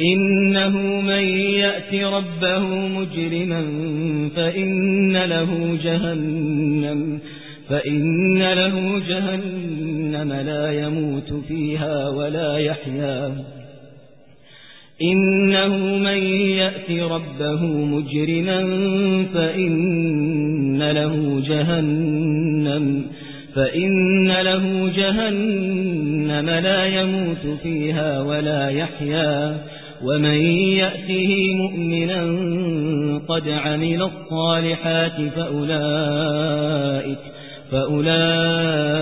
إنه من يأتي ربه مجرما فإن له جهنم فإن له جهنم لا يموت فيها ولا يحيا. إنه من يأتي ربه مجرما فإن له جهنم فإن له جهنم لا يموت فيها ولا يحيا. ومن يأته مؤمنا قد عمل الصالحات فأولئك فأولئك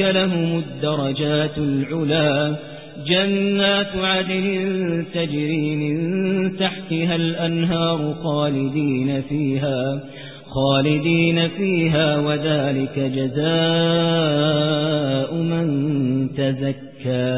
لهم الدرجات العلا. جنات عدن تجري من تحتها الأنهار خالدين فيها خالدين فيها وذلك جزاء من تزكى.